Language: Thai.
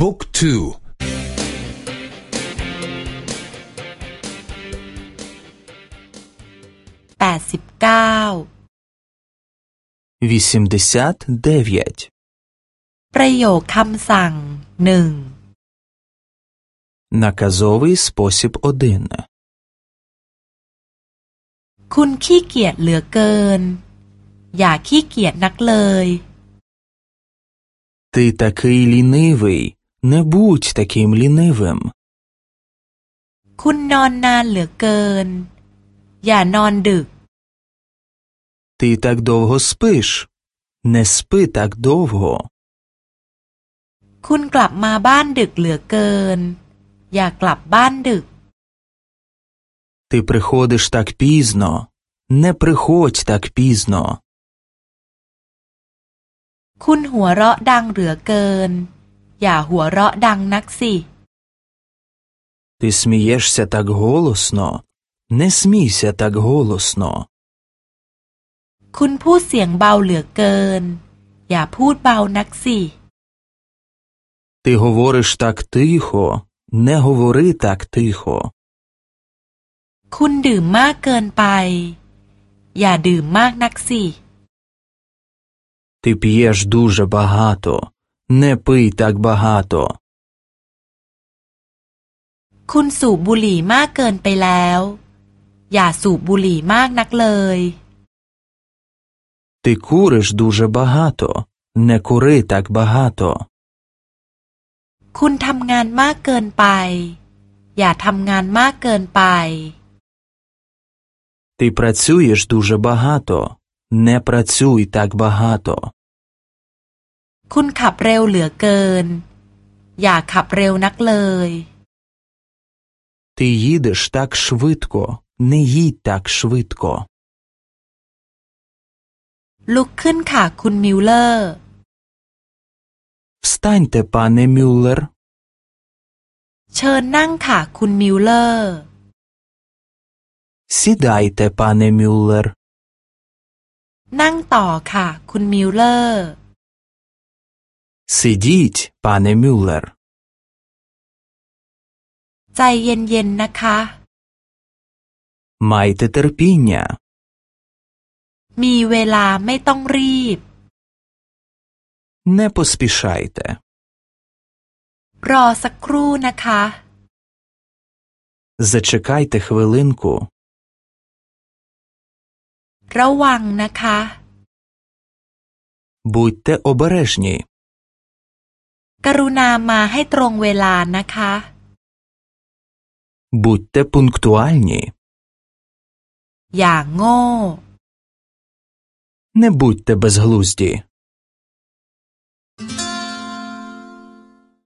บุ๊กทูแปดสิบเก้า вісімдесят дев'ять ประโยคคำสั่งหนึ่ง наказовий спосіб один คุณขี้เกียจเหลือเกิน อย่าขี้เกียจนักเลย Ти такий лінивий не будь таким лінивим คุณนอนนานเหลือเกิน อย่านอนดึก Ти так довго спиш не спи так довго คุณกลับมาบ้านดึกเหลือเกิน อย่ากลับบ้านดึก Ти приходиш так пізно не приходь так пізно คุณหัวเราะดังเหลือเกิน อย่าหัวเราะดังนักสิ Ти смієшся так голосно не смійся так голосно คุณพูดเสียงเบาเหลือเกิน อย่าพูดเบานักสิ Ти говориш так тихо не говори так тихо คุณดื่มมากเกินไป อย่าดื่มมากนักสิ Ти п'єш дуже багато не пий так багато คุณสูบบุหรี่มากเกินไปแล้ว อย่าสูบบุหรี่มากนักเลย Ти куриш дуже багато не кури так багато คุณทำงานมากเกินไป อย่าทำงานมากเกินไป Ти працюєш дуже багато не працюй так багато คุณขับเร็วเหลือเกิน อย่าขับเร็วนักเลย Ти їдеш так швидко не їдь так швидко ลุกขึ้นค่ะคุณมิลเลอร์ Встаньте, пане Мюллер เชิญนั่งค่ะคุณมิลเลอร์ Сідайте, пане Мюллер นั่งต่อค่ะคุณมิลเลอร์ Сидіть, пане Мюллер ใจเย็นๆนะคะ Майте терпіння มีเวลาไม่ต้องรีบ не поспішайте รอสักครู่นะคะ Зачекайте хвилинку ระวังนะคะ Будьте обережні กรุณามาให้ตรงเวลานะคะ Будьте пунктуальні อย่างโง่ Не будьте безглузді